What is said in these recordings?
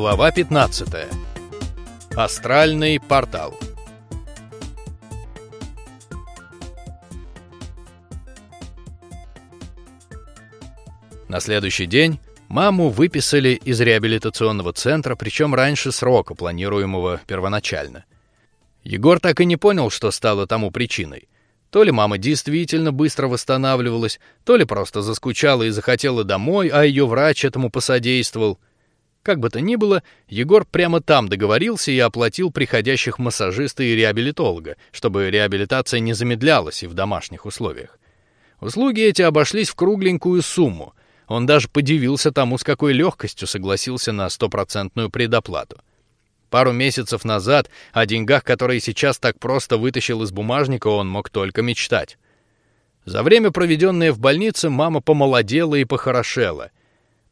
Глава 15. Астральный портал. На следующий день маму выписали из реабилитационного центра, причем раньше срока, планируемого первоначально. Егор так и не понял, что стало тому причиной. То ли мама действительно быстро восстанавливалась, то ли просто заскучала и захотела домой, а ее врач этому посодействовал — как бы то ни было, Егор прямо там договорился и оплатил приходящих массажиста и реабилитолога, чтобы реабилитация не замедлялась и в домашних условиях. Услуги эти обошлись в кругленькую сумму. Он даже подивился тому, с какой легкостью согласился на стопроцентную предоплату. Пару месяцев назад о деньгах, которые сейчас так просто вытащил из бумажника, он мог только мечтать. За время, проведенное в больнице, мама помолодела и похорошела —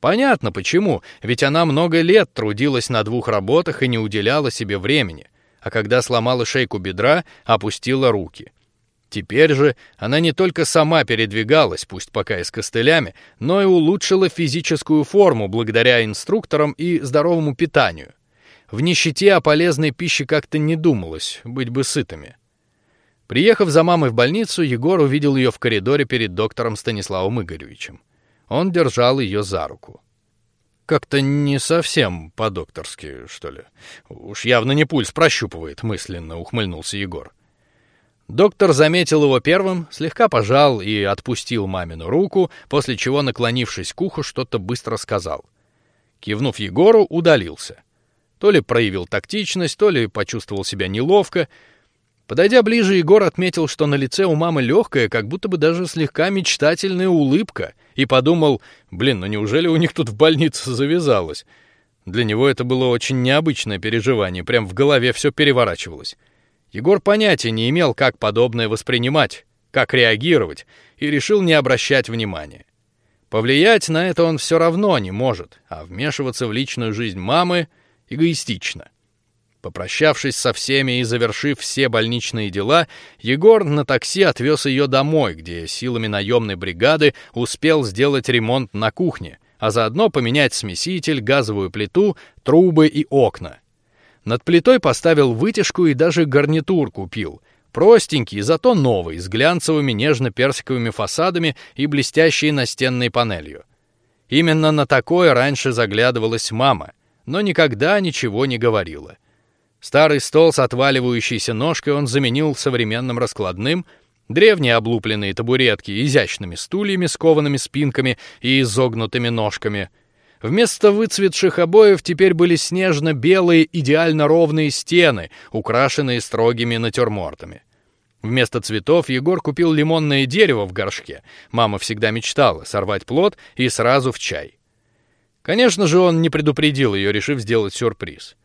Понятно почему, ведь она много лет трудилась на двух работах и не уделяла себе времени, а когда сломала шейку бедра, опустила руки. Теперь же она не только сама передвигалась, пусть пока и с костылями, но и улучшила физическую форму благодаря инструкторам и здоровому питанию. В нищете о полезной пище как-то не думалось, быть бы сытыми. Приехав за мамой в больницу, Егор увидел ее в коридоре перед доктором Станиславом Игоревичем. Он держал ее за руку. Как-то не совсем по-докторски, что ли. Уж явно не пульс прощупывает, мысленно ухмыльнулся Егор. Доктор заметил его первым, слегка пожал и отпустил мамину руку, после чего, наклонившись к уху, что-то быстро сказал. Кивнув Егору, удалился. То ли проявил тактичность, то ли почувствовал себя неловко. Подойдя ближе, Егор отметил, что на лице у мамы легкая, как будто бы даже слегка мечтательная улыбка, и подумал, блин, ну неужели у них тут в больнице завязалось? Для него это было очень необычное переживание, прям в голове все переворачивалось. Егор понятия не имел, как подобное воспринимать, как реагировать, и решил не обращать внимания. Повлиять на это он все равно не может, а вмешиваться в личную жизнь мамы эгоистично. Попрощавшись со всеми и завершив все больничные дела, Егор на такси отвез ее домой, где силами наемной бригады успел сделать ремонт на кухне, а заодно поменять смеситель, газовую плиту, трубы и окна. Над плитой поставил вытяжку и даже гарнитур купил. Простенький, зато новый, с глянцевыми нежно-персиковыми фасадами и блестящей настенной панелью. Именно на такое раньше заглядывалась мама, но никогда ничего не говорила. Старый стол с отваливающейся ножкой он заменил современным раскладным, древние облупленные табуретки изящными стульями с коваными спинками и изогнутыми ножками. Вместо выцветших обоев теперь были снежно-белые идеально ровные стены, украшенные строгими натюрмортами. Вместо цветов Егор купил лимонное дерево в горшке. Мама всегда мечтала сорвать плод и сразу в чай. Конечно же, он не предупредил ее, решив сделать сюрприз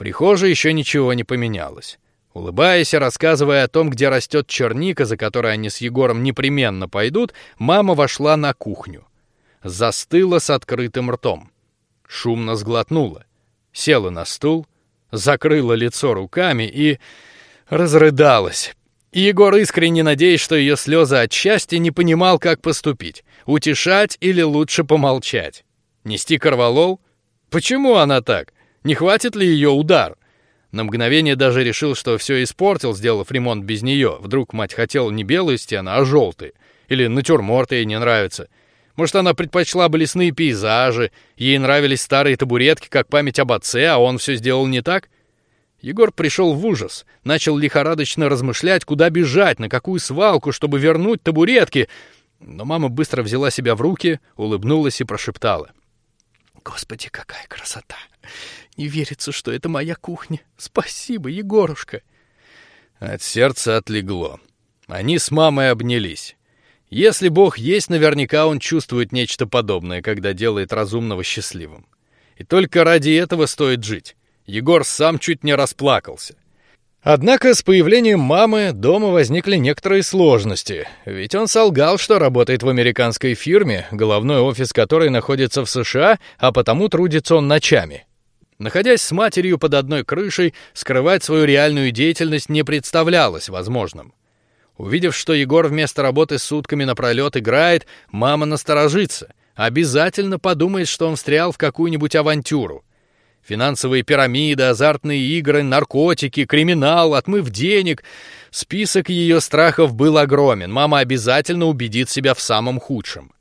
прихожей еще ничего не поменялось. Улыбаясь и рассказывая о том, где растет черника, за которой они с Егором непременно пойдут, мама вошла на кухню, застыла с открытым ртом, шумно сглотнула, села на стул, закрыла лицо руками и разрыдалась. Егор искренне надеясь, что ее слезы от счастья не понимал, как поступить: утешать или лучше помолчать, нести корвалол. Почему она так? Не хватит ли ее удар? На мгновение даже решил, что все испортил, сделав ремонт без нее. Вдруг мать хотела не белые стены, а желтые. Или натюрморты ей не нравятся. Может, она предпочла бы лесные пейзажи, ей нравились старые табуретки, как память об отце, а он все сделал не так? Егор пришел в ужас, начал лихорадочно размышлять, куда бежать, на какую свалку, чтобы вернуть табуретки. Но мама быстро взяла себя в руки, улыбнулась и прошептала: "Господи, какая красота! Не верится, что это моя кухня. Спасибо, Егорушка. От сердца отлегло. Они с мамой обнялись. Если Бог есть, наверняка он чувствует нечто подобное, когда делает разумного счастливым. И только ради этого стоит жить. Егор сам чуть не расплакался. Однако с появлением мамы дома возникли некоторые сложности, ведь он солгал, что работает в американской фирме, головной офис которой находится в США, а потому трудится он ночами. Находясь с матерью под одной крышей, скрывать свою реальную деятельность не представлялось возможным. Увидев, что Егор вместо работы сутками напролет играет, мама насторожится, обязательно подумает, что он встрял в какую-нибудь авантюру. Финансовые пирамиды, азартные игры, наркотики, криминал, отмыв денег. Список ее страхов был огромен. Мама обязательно убедит себя в самом худшем.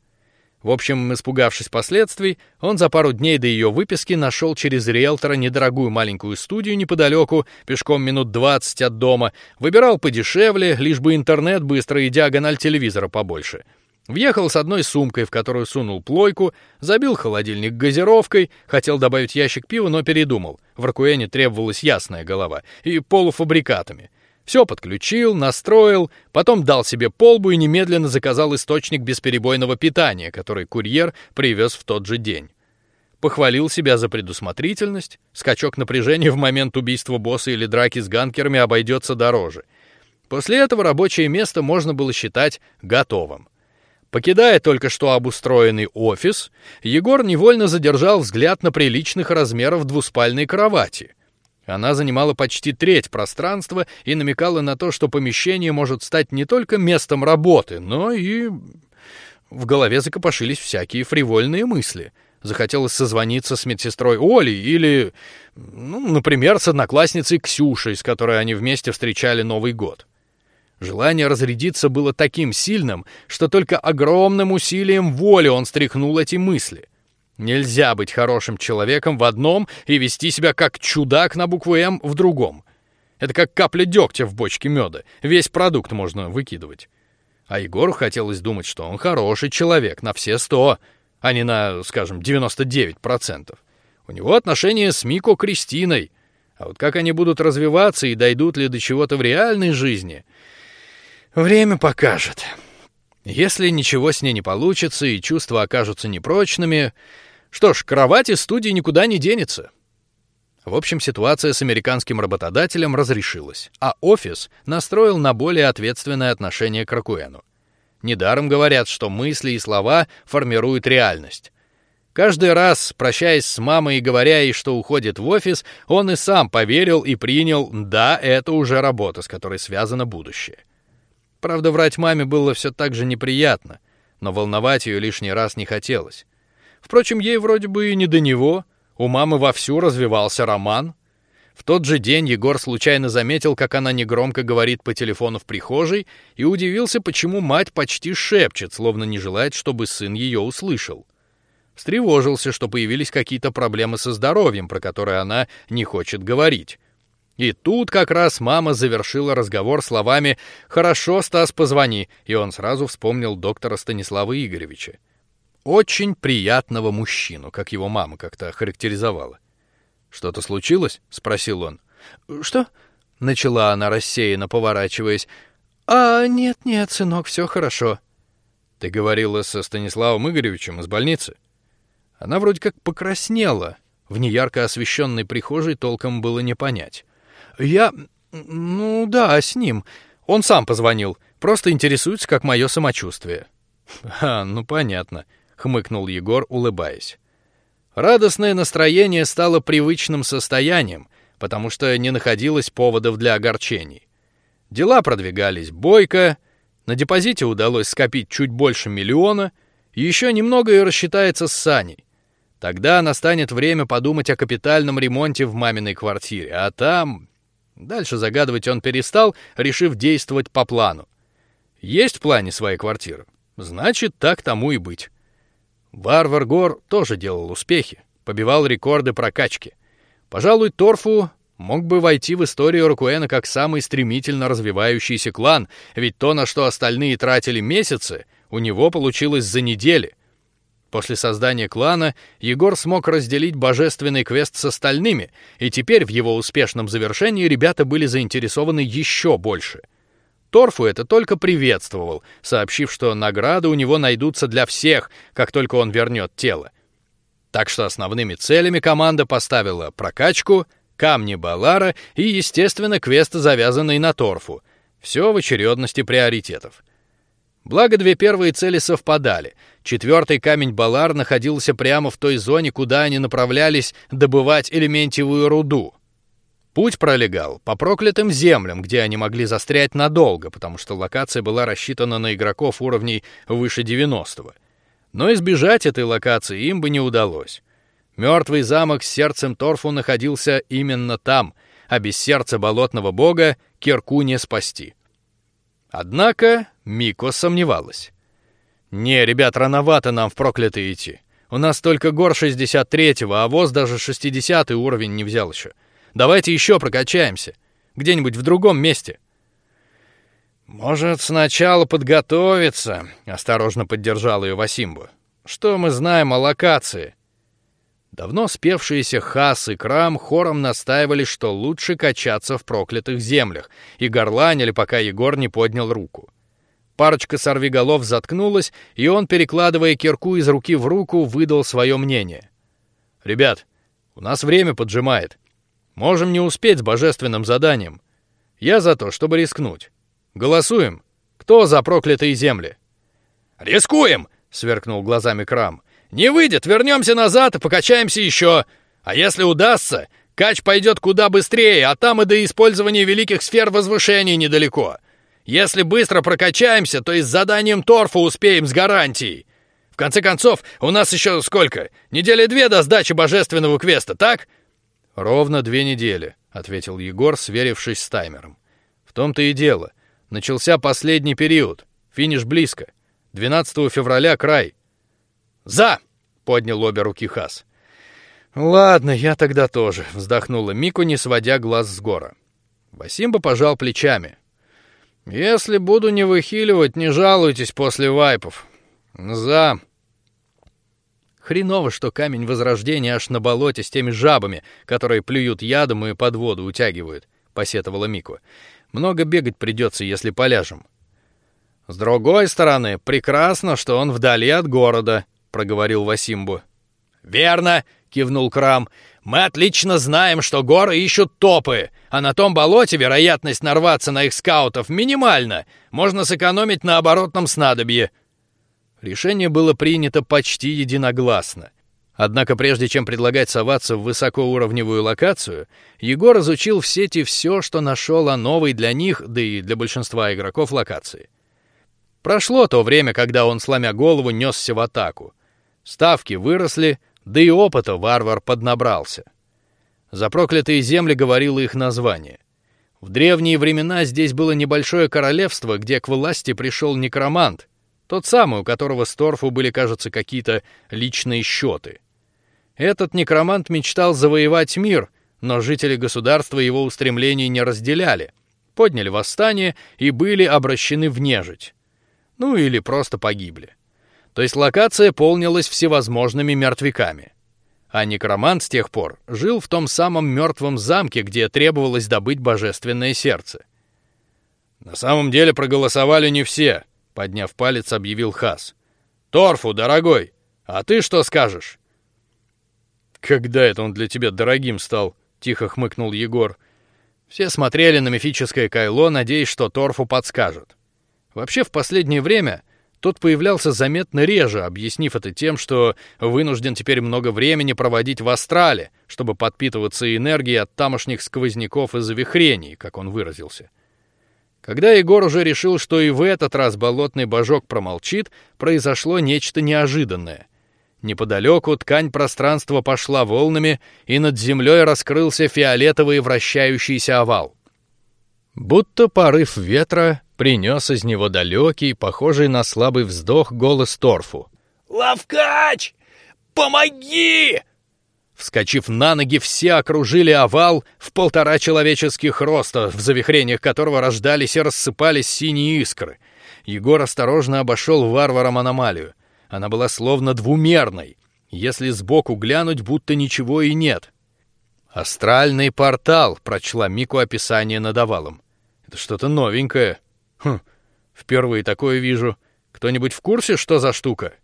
В общем, испугавшись последствий, он за пару дней до ее выписки нашел через риэлтора недорогую маленькую студию неподалеку, пешком минут двадцать от дома, выбирал подешевле, лишь бы интернет быстро и диагональ телевизора побольше. Въехал с одной сумкой, в которую сунул плойку, забил холодильник газировкой, хотел добавить ящик пива, но передумал. В Ракуэне требовалась ясная голова и полуфабрикатами. Все подключил, настроил, потом дал себе полбу и немедленно заказал источник бесперебойного питания, который курьер привез в тот же день. Похвалил себя за предусмотрительность. Скачок напряжения в момент убийства босса или драки с ганкерами обойдется дороже. После этого рабочее место можно было считать готовым. Покидая только что обустроенный офис, Егор невольно задержал взгляд на приличных размеров двуспальной кровати. Она занимала почти треть пространства и намекала на то, что помещение может стать не только местом работы, но и в голове закопошились всякие фривольные мысли. Захотелось созвониться с медсестрой Олей или, ну, например, с одноклассницей Ксюшей, с которой они вместе встречали Новый год. Желание разрядиться было таким сильным, что только огромным усилием воли он стряхнул эти мысли. Нельзя быть хорошим человеком в одном и вести себя как чудак на букву М в другом. Это как капля дегтя в бочке меда. Весь продукт можно выкидывать. А Егору хотелось думать, что он хороший человек на все сто, а не на, скажем, 99%. У него отношения с Мико Кристиной. А вот как они будут развиваться и дойдут ли до чего-то в реальной жизни, время покажет. Если ничего с ней не получится и чувства окажутся непрочными, что ж, кровать из студии никуда не денется. В общем, ситуация с американским работодателем разрешилась, а офис настроил на более ответственное отношение к Ракуэну. Недаром говорят, что мысли и слова формируют реальность. Каждый раз, прощаясь с мамой и говоря ей, что уходит в офис, он и сам поверил и принял, да, это уже работа, с которой связано будущее. Правда, врать маме было все так же неприятно, но волновать ее лишний раз не хотелось. Впрочем, ей вроде бы и не до него. У мамы вовсю развивался роман. В тот же день Егор случайно заметил, как она негромко говорит по телефону в прихожей, и удивился, почему мать почти шепчет, словно не желает, чтобы сын ее услышал. Встревожился, что появились какие-то проблемы со здоровьем, про которые она не хочет говорить. И тут как раз мама завершила разговор словами: "Хорошо, Стас, позвони", и он сразу вспомнил доктора Станислава Игоревича очень приятного мужчину, как его мама как-то характеризовала. Что-то случилось? – спросил он. Что? Начала она рассеянно, поворачиваясь. А нет, нет, сынок, все хорошо. Ты говорила со Станиславом Игоревичем из больницы? Она вроде как покраснела. В неярко освещенной прихожей толком было не понять. Я, ну да, с ним. Он сам позвонил, просто интересуется, как мое самочувствие. А, ну понятно хмыкнул Егор, улыбаясь. Радостное настроение стало привычным состоянием, потому что не находилось поводов для огорчений. Дела продвигались бойко, на депозите удалось скопить чуть больше миллиона, еще немного и рассчитается с Саней. Тогда настанет время подумать о капитальном ремонте в маминой квартире, а там дальше загадывать он перестал, решив действовать по плану. Есть в плане своей квартиры, значит так тому и быть. Варвар Гор тоже делал успехи, побивал рекорды прокачки. Пожалуй, Торфу мог бы войти в историю Рокуэна как самый стремительно развивающийся клан, ведь то, на что остальные тратили месяцы, у него получилось за недели. После создания клана Егор смог разделить божественный квест с остальными, и теперь в его успешном завершении ребята были заинтересованы еще больше — Торфу это только приветствовал, сообщив, что награды у него найдутся для всех, как только он вернет тело. Так что основными целями команда поставила прокачку, камни Балара и, естественно, квест, завязанный на Торфу. Все в очередности приоритетов. Благо две первые цели совпадали. Четвертый камень Балар находился прямо в той зоне, куда они направлялись добывать элементивую руду. Путь пролегал по проклятым землям, где они могли застрять надолго, потому что локация была рассчитана на игроков уровней выше 90 -го. Но избежать этой локации им бы не удалось. Мертвый замок с сердцем торфу находился именно там, а без сердца болотного бога кирку не спасти. Однако Мико сомневалась. Не, ребят, рановато нам в проклятые идти. У нас только гор 63-го, а воз даже 60 уровень не взял еще. Давайте еще прокачаемся, где-нибудь в другом месте. Может, сначала подготовиться? Осторожно поддержал ее Васимбу. Что мы знаем о локации? Давно спевшиеся Хас и Крам хором настаивали, что лучше качаться в проклятых землях, и горланили, пока Егор не поднял руку. Парочка сорвиголов заткнулась, и он, перекладывая кирку из руки в руку, выдал свое мнение. «Ребят, у нас время поджимает. Можем не успеть с божественным заданием. Я за то, чтобы рискнуть. Голосуем. Кто за проклятые земли?» «Рискуем!» — сверкнул глазами Крам. Не выйдет, вернемся назад и покачаемся еще. А если удастся, кач пойдет куда быстрее, а там и до использования великих сфер возвышения недалеко. Если быстро прокачаемся, то и с заданием торфа успеем с гарантией. В конце концов, у нас еще сколько? Недели две до сдачи божественного квеста, так? Ровно две недели, ответил Егор, сверившись с таймером. В том-то и дело. Начался последний период. Финиш близко. 12 февраля край. «За!» — поднял обе руки Хас. «Ладно, я тогда тоже», — вздохнула Мику, не сводя глаз с гора. Васимба пожал плечами. «Если буду не выхиливать, не жалуйтесь после вайпов. За!» Хреново, что камень возрождения аж на болоте с теми жабами, которые плюют ядом и под воду утягивают, посетовала Мику. Много бегать придется, если поляжем. С другой стороны, прекрасно, что он вдали от города, проговорил Васимбу. Верно, кивнул Крам. Мы отлично знаем, что горы ищут топы, а на том болоте вероятность нарваться на их скаутов минимальна. Можно сэкономить на оборотном снадобье. Решение было принято почти единогласно. Однако прежде чем предлагать соваться в высокоуровневую локацию, Егор изучил в сети все, что нашел о новой для них, да и для большинства игроков локации. Прошло то время, когда он сломя голову несся в атаку. Ставки выросли, да и опыта варвар поднабрался. За проклятые земли говорило их название. В древние времена здесь было небольшое королевство, где к власти пришел некромант, тот самый, у которого с Торфу были, кажется, какие-то личные счеты. Этот некромант мечтал завоевать мир, но жители государства его устремлений не разделяли, подняли восстание и были обращены в нежить, ну или просто погибли то есть локация полнилась всевозможными мертвяками. А некромант с тех пор жил в том самом мертвом замке, где требовалось добыть божественное сердце. На самом деле проголосовали не все, подняв палец, объявил Хас. Торфу, дорогой, а ты что скажешь? Когда это он для тебя дорогим стал? Тихо хмыкнул Егор. Все смотрели на мифическое кайло, надеясь, что Торфу подскажет. Вообще в последнее время тот появлялся заметно реже, объяснив это тем, что вынужден теперь много времени проводить в астрале, чтобы подпитываться энергией от тамошних сквозняков и завихрений, как он выразился. Когда Егор уже решил, что и в этот раз болотный божок промолчит, произошло нечто неожиданное. Неподалеку ткань пространства пошла волнами, и над землей раскрылся фиолетовый вращающийся овал. Будто порыв ветра принес из него далекий, похожий на слабый вздох голос торфу. Лавкач, помоги! Вскочив на ноги, все окружили овал в полтора человеческих роста, в завихрениях которого рождались и рассыпались синие искры. Егор осторожно обошел варваром аномалию. Она была словно двумерной. Если сбоку глянуть, будто ничего и нет. Астральный портал, прочла Мику описание над овалом. Это что-то новенькое. Хм, впервые такое вижу. Кто-нибудь в курсе, что за штука?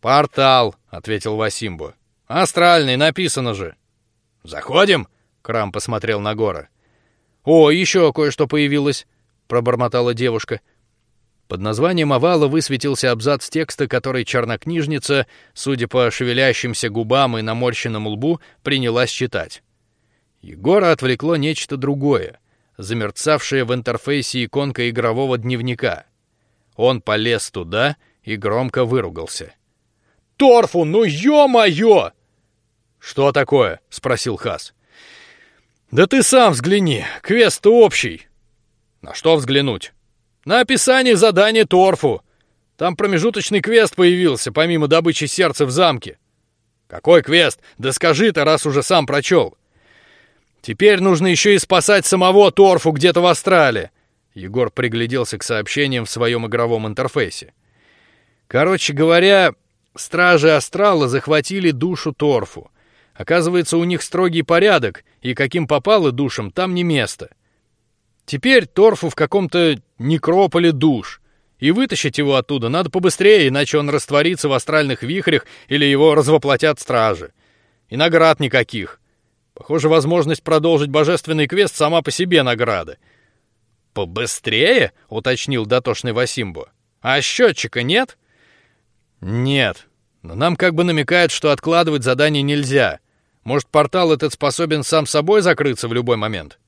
Портал, ответил Васимбо. Астральный, написано же. Заходим. Крам посмотрел на горы. О, еще кое-что появилось, пробормотала девушка. Под названием овала высветился абзац текста, который чернокнижница, судя по шевелящимся губам и наморщенному лбу, принялась читать. Егора отвлекло нечто другое замерцавшая в интерфейсе иконка игрового дневника. Он полез туда и громко выругался. Торфу, ну ё-моё! Что такое? спросил Хас. Да ты сам взгляни, квест общий. На что взглянуть? На описание задания торфу. Там промежуточный квест появился, помимо добычи сердца в замке. Какой квест? Да скажи ты, раз уже сам прочел. Теперь нужно еще и спасать самого торфу где-то в Австралии. Егор пригляделся к сообщениям в своем игровом интерфейсе. Короче говоря, стражи Астрала захватили душу торфу. Оказывается, у них строгий порядок, и каким попало душам там не место. Теперь торфу в каком-то некрополе душ, и вытащить его оттуда надо побыстрее, иначе он растворится в астральных вихрях или его развоплотят стражи. И наград никаких. Похоже, возможность продолжить божественный квест сама по себе награда. Побыстрее, уточнил дотошный Васимбо. А счетчика нет? Нет. Но нам как бы намекают, что откладывать задание нельзя. Может, портал этот способен сам собой закрыться в любой момент?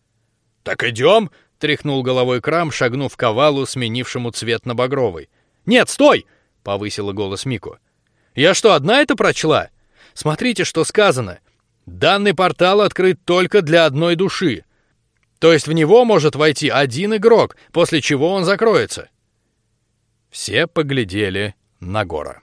Так идем, тряхнул головой Крам, шагнув к овалу, сменившему цвет на багровый. Нет, стой! повысила голос Мику. Я что, одна это прочла? Смотрите, что сказано. Данный портал открыт только для одной души. То есть в него может войти один игрок, после чего он закроется. Все поглядели на Гора.